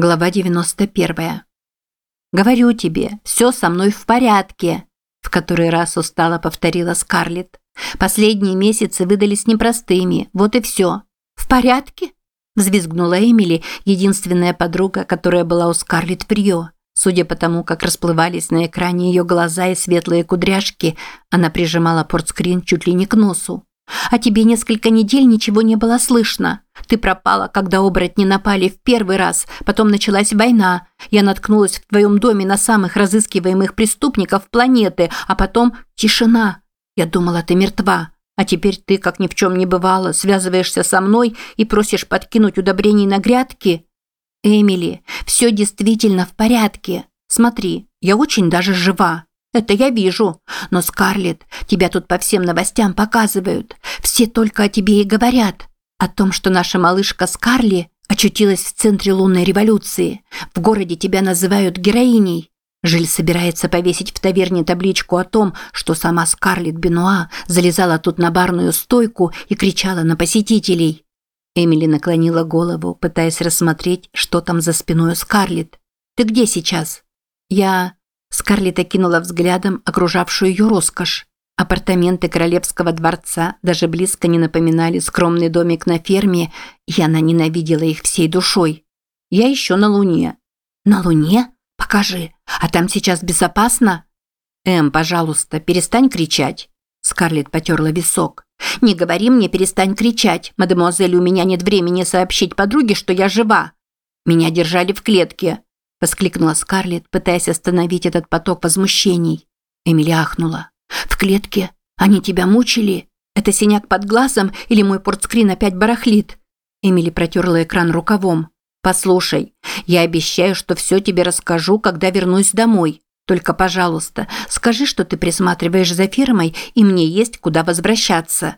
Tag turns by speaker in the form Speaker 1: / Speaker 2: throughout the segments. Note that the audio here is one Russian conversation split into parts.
Speaker 1: Глава 91. «Говорю тебе, все со мной в порядке», – в который раз устало повторила Скарлетт. «Последние месяцы выдались непростыми, вот и все». «В порядке?» – взвизгнула Эмили, единственная подруга, которая была у Скарлетт в Рио. Судя по тому, как расплывались на экране ее глаза и светлые кудряшки, она прижимала портскрин чуть ли не к носу. А тебе несколько недель ничего не было слышно. Ты пропала, когда оборотни напали в первый раз, потом началась война. Я наткнулась в твоем доме на самых разыскиваемых преступников планеты, а потом тишина. Я думала, ты мертва. А теперь ты, как ни в чем не бывало, связываешься со мной и просишь подкинуть удобрений на грядки? Эмили, все действительно в порядке. Смотри, я очень даже жива. Это я вижу. Но, Скарлетт, тебя тут по всем новостям показывают. Все только о тебе и говорят. О том, что наша малышка Скарли очутилась в центре лунной революции. В городе тебя называют героиней. Жиль собирается повесить в таверне табличку о том, что сама Скарлетт Бенуа залезала тут на барную стойку и кричала на посетителей. Эмили наклонила голову, пытаясь рассмотреть, что там за спиной у Скарлетт. «Ты где сейчас?» «Я...» Скарлетт окинула взглядом окружавшую ее роскошь. Апартаменты королевского дворца даже близко не напоминали скромный домик на ферме, и она ненавидела их всей душой. «Я еще на Луне». «На Луне? Покажи. А там сейчас безопасно?» «Эм, пожалуйста, перестань кричать». Скарлетт потерла висок. «Не говори мне, перестань кричать. Мадемуазель, у меня нет времени сообщить подруге, что я жива. Меня держали в клетке воскликнула Скарлетт, пытаясь остановить этот поток возмущений. Эмили ахнула. В клетке? Они тебя мучили? Это синяк под глазом или мой портскрин опять барахлит? Эмили протерла экран рукавом. Послушай, я обещаю, что все тебе расскажу, когда вернусь домой. Только, пожалуйста, скажи, что ты присматриваешь за фирмой, и мне есть куда возвращаться.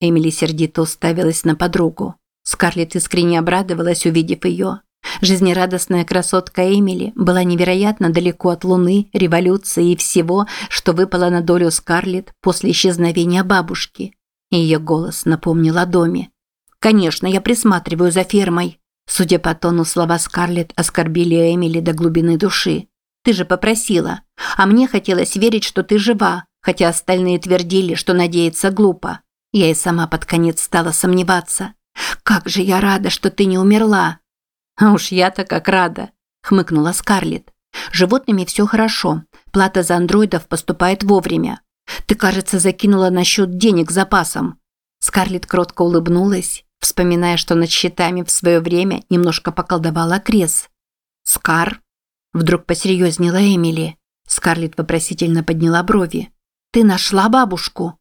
Speaker 1: Эмили сердито уставилась на подругу. Скарлетт искренне обрадовалась, увидев ее. Жизнерадостная красотка Эмили была невероятно далеко от Луны, революции и всего, что выпало на долю Скарлетт после исчезновения бабушки. Ее голос напомнил о доме. «Конечно, я присматриваю за фермой». Судя по тону, слова Скарлетт оскорбили Эмили до глубины души. «Ты же попросила. А мне хотелось верить, что ты жива, хотя остальные твердили, что надеяться глупо. Я и сама под конец стала сомневаться. Как же я рада, что ты не умерла!» «А уж я-то как рада», – хмыкнула Скарлетт. «Животными все хорошо. Плата за андроидов поступает вовремя. Ты, кажется, закинула на счет денег запасом». Скарлетт кротко улыбнулась, вспоминая, что над счетами в свое время немножко поколдовала Крес. «Скар?» Вдруг посерьезнела Эмили. Скарлетт вопросительно подняла брови. «Ты нашла бабушку?»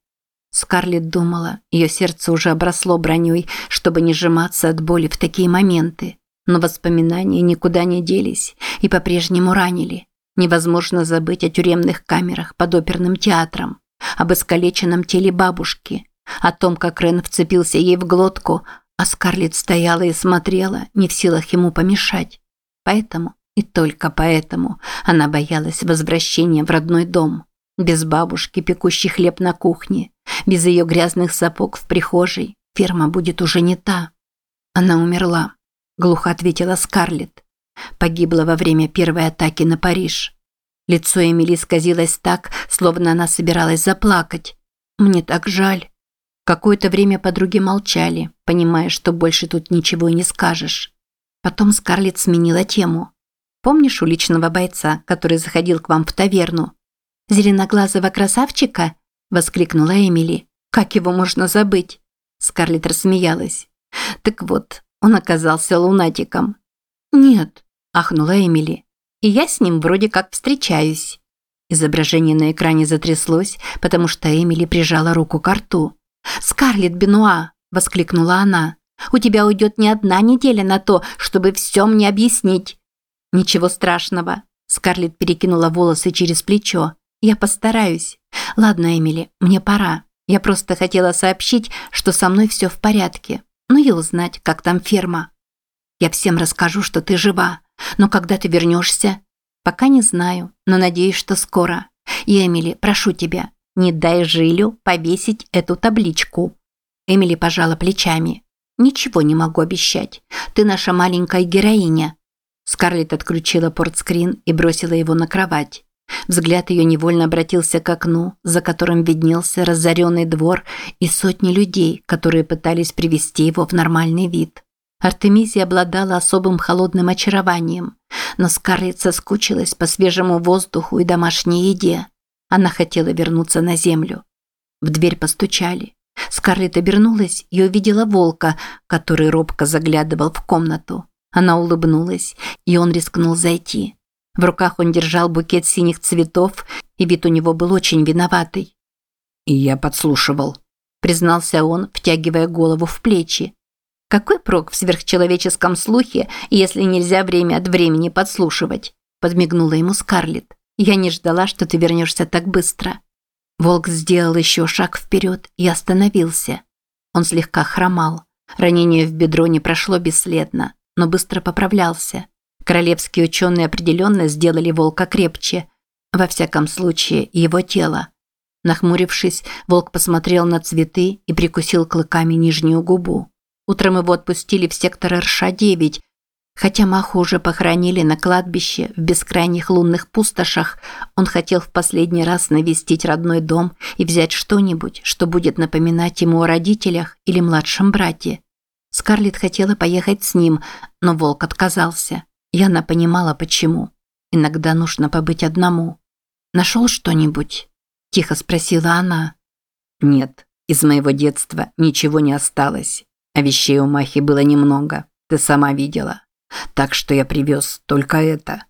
Speaker 1: Скарлетт думала, ее сердце уже обросло броней, чтобы не сжиматься от боли в такие моменты. Но воспоминания никуда не делись и по-прежнему ранили. Невозможно забыть о тюремных камерах под оперным театром, об искалеченном теле бабушки, о том, как Рен вцепился ей в глотку, а Скарлетт стояла и смотрела, не в силах ему помешать. Поэтому и только поэтому она боялась возвращения в родной дом. Без бабушки, пекущей хлеб на кухне, без ее грязных сапог в прихожей, ферма будет уже не та. Она умерла глухо ответила Скарлетт. Погибла во время первой атаки на Париж. Лицо Эмили сказилось так, словно она собиралась заплакать. Мне так жаль. Какое-то время подруги молчали, понимая, что больше тут ничего и не скажешь. Потом Скарлетт сменила тему. Помнишь уличного бойца, который заходил к вам в таверну? Зеленоглазого красавчика? воскликнула Эмили. Как его можно забыть? Скарлетт рассмеялась. Так вот, он оказался лунатиком. «Нет», – ахнула Эмили. «И я с ним вроде как встречаюсь». Изображение на экране затряслось, потому что Эмили прижала руку к рту. «Скарлетт Бенуа!» – воскликнула она. «У тебя уйдет не одна неделя на то, чтобы все мне объяснить». «Ничего страшного». Скарлетт перекинула волосы через плечо. «Я постараюсь. Ладно, Эмили, мне пора. Я просто хотела сообщить, что со мной все в порядке ну и узнать, как там ферма. Я всем расскажу, что ты жива, но когда ты вернешься? Пока не знаю, но надеюсь, что скоро. И, Эмили, прошу тебя, не дай Жилю повесить эту табличку. Эмили пожала плечами. Ничего не могу обещать. Ты наша маленькая героиня. Скарлетт отключила портскрин и бросила его на кровать. Взгляд ее невольно обратился к окну, за которым виднелся разоренный двор и сотни людей, которые пытались привести его в нормальный вид. Артемизия обладала особым холодным очарованием, но Скарлетт соскучилась по свежему воздуху и домашней еде. Она хотела вернуться на землю. В дверь постучали. Скарлетт обернулась и увидела волка, который робко заглядывал в комнату. Она улыбнулась, и он рискнул зайти. В руках он держал букет синих цветов, и вид у него был очень виноватый.
Speaker 2: «И я подслушивал», – признался он, втягивая голову в плечи.
Speaker 1: «Какой прок в сверхчеловеческом слухе, если нельзя время от времени подслушивать?» – подмигнула ему Скарлетт. «Я не ждала, что ты вернешься так быстро». Волк сделал еще шаг вперед и остановился. Он слегка хромал. Ранение в бедро не прошло бесследно, но быстро поправлялся. Королевские ученые определенно сделали волка крепче. Во всяком случае, его тело. Нахмурившись, волк посмотрел на цветы и прикусил клыками нижнюю губу. Утром его отпустили в сектор РШ-9, Хотя Маху уже похоронили на кладбище в бескрайних лунных пустошах, он хотел в последний раз навестить родной дом и взять что-нибудь, что будет напоминать ему о родителях или младшем брате. Скарлетт хотела поехать с ним, но волк отказался. И она понимала, почему. Иногда нужно побыть одному. «Нашел что-нибудь?» – тихо спросила она.
Speaker 2: «Нет, из моего детства ничего не осталось. А вещей у Махи было немного, ты сама видела. Так что я привез только это».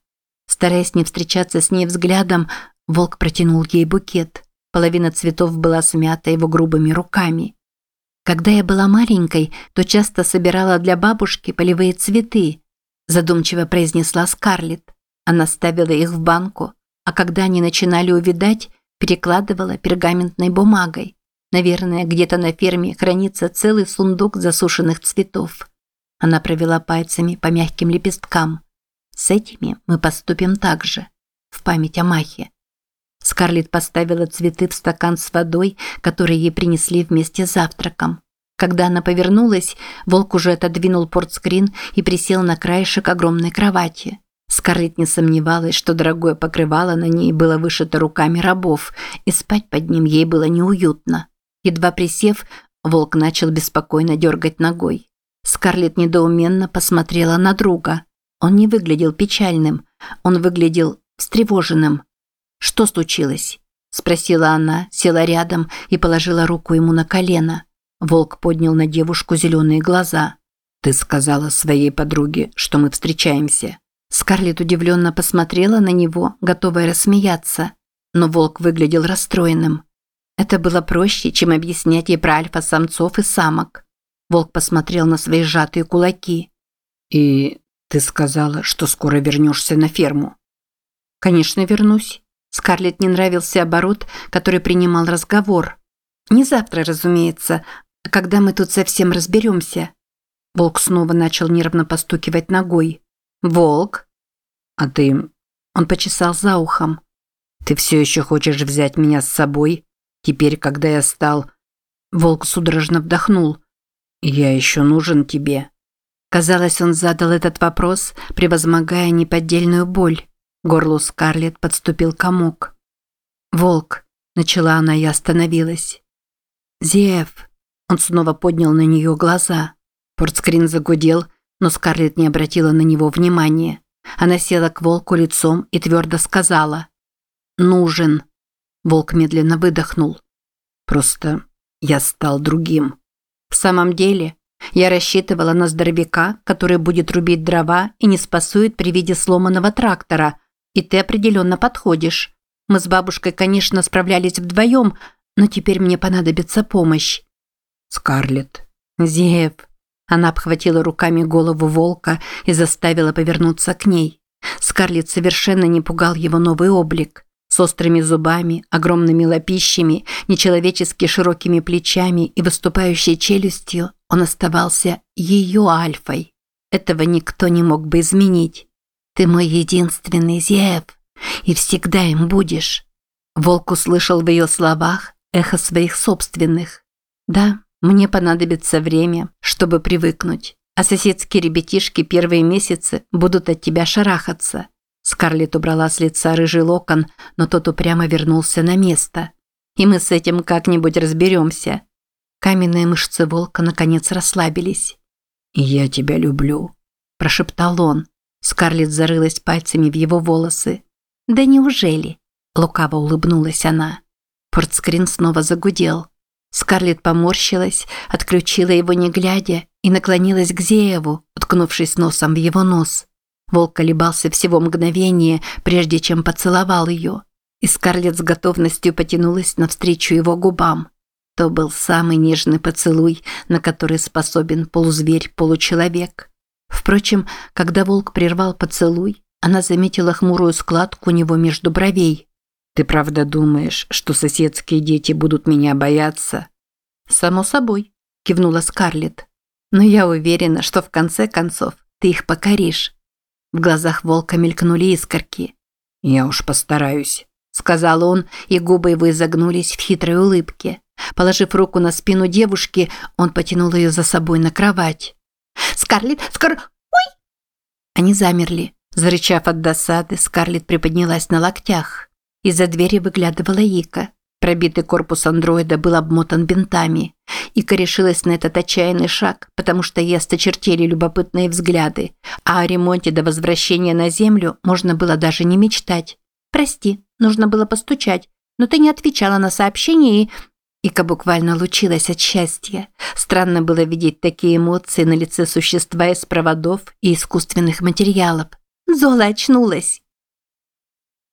Speaker 1: Стараясь не встречаться с ней взглядом, волк протянул ей букет. Половина цветов была смята его грубыми руками. Когда я была маленькой, то часто собирала для бабушки полевые цветы, задумчиво произнесла Скарлетт. Она ставила их в банку, а когда они начинали увядать, перекладывала пергаментной бумагой. Наверное, где-то на ферме хранится целый сундук засушенных цветов. Она провела пальцами по мягким лепесткам. С этими мы поступим так же, в память о Махе. Скарлетт поставила цветы в стакан с водой, который ей принесли вместе с завтраком. Когда она повернулась, волк уже отодвинул портскрин и присел на краешек огромной кровати. Скарлетт не сомневалась, что дорогое покрывало на ней было вышито руками рабов, и спать под ним ей было неуютно. Едва присев, волк начал беспокойно дергать ногой. Скарлетт недоуменно посмотрела на друга. Он не выглядел печальным, он выглядел встревоженным. «Что случилось?» – спросила она, села рядом и положила руку ему на колено. Волк поднял на девушку зеленые глаза.
Speaker 2: «Ты сказала своей подруге, что мы встречаемся».
Speaker 1: Скарлетт удивленно посмотрела на него, готовая рассмеяться. Но волк выглядел расстроенным. Это было проще, чем объяснять ей про альфа-самцов и самок. Волк посмотрел на свои сжатые кулаки.
Speaker 2: «И ты сказала, что скоро вернешься на ферму?»
Speaker 1: «Конечно, вернусь». Скарлетт не нравился оборот, который принимал разговор. «Не завтра, разумеется, когда мы тут совсем разберемся». Волк снова начал нервно постукивать ногой. «Волк?»
Speaker 2: «А ты...»
Speaker 1: Он почесал за ухом.
Speaker 2: «Ты все еще хочешь взять меня с собой? Теперь, когда я стал...»
Speaker 1: Волк судорожно вдохнул.
Speaker 2: «Я еще нужен тебе».
Speaker 1: Казалось, он задал этот вопрос, превозмогая неподдельную боль. Горлу Скарлетт подступил комок. «Волк», – начала она и остановилась. «Зев», – он снова поднял на нее глаза. Портскрин загудел, но Скарлетт не обратила на него внимания. Она села к волку лицом и твердо сказала «Нужен». Волк медленно выдохнул.
Speaker 2: «Просто я стал другим».
Speaker 1: В самом деле, я рассчитывала на здоровяка, который будет рубить дрова и не спасует при виде сломанного трактора, и ты определенно подходишь. Мы с бабушкой, конечно, справлялись вдвоем, но теперь мне понадобится помощь.
Speaker 2: Скарлетт.
Speaker 1: Зев. Она обхватила руками голову волка и заставила повернуться к ней. Скарлетт совершенно не пугал его новый облик с острыми зубами, огромными лапищами, нечеловечески широкими плечами и выступающей челюстью, он оставался ее альфой. Этого никто не мог бы изменить. «Ты мой единственный Зев, и всегда им будешь». Волк услышал в ее словах эхо своих собственных. «Да, мне понадобится время, чтобы привыкнуть. А соседские ребятишки первые месяцы будут от тебя шарахаться. Скарлетт убрала с лица рыжий локон, но тот упрямо вернулся на место. И мы с этим как-нибудь разберемся. Каменные мышцы волка наконец расслабились.
Speaker 2: «Я тебя люблю», – прошептал он.
Speaker 1: Скарлетт зарылась пальцами в его волосы. «Да неужели?» – лукаво улыбнулась она. Портскрин снова загудел. Скарлетт поморщилась, отключила его не глядя и наклонилась к Зееву, уткнувшись носом в его нос. Волк колебался всего мгновение, прежде чем поцеловал ее. И Скарлетт с готовностью потянулась навстречу его губам. То был самый нежный поцелуй, на который способен полузверь-получеловек. Впрочем, когда волк прервал поцелуй, она заметила хмурую складку у него между бровей.
Speaker 2: «Ты правда думаешь, что соседские дети будут меня бояться?»
Speaker 1: «Само собой», – кивнула Скарлетт. «Но я уверена, что в конце концов ты их покоришь». В глазах волка мелькнули искорки.
Speaker 2: «Я уж постараюсь», –
Speaker 1: сказал он, и губы его изогнулись в хитрой улыбке. Положив руку на спину девушки, он потянул ее за собой на кровать. «Скарлетт, Скар... Ой!» Они замерли. Зарычав от досады, Скарлетт приподнялась на локтях. Из-за двери выглядывала Ика. Пробитый корпус андроида был обмотан бинтами. Ика решилась на этот отчаянный шаг, потому что ей осточертели любопытные взгляды, а о ремонте до возвращения на Землю можно было даже не мечтать. «Прости, нужно было постучать, но ты не отвечала на сообщение и...» Ика буквально лучилась от счастья. Странно было видеть такие эмоции на лице существа из проводов и искусственных материалов. Зола очнулась.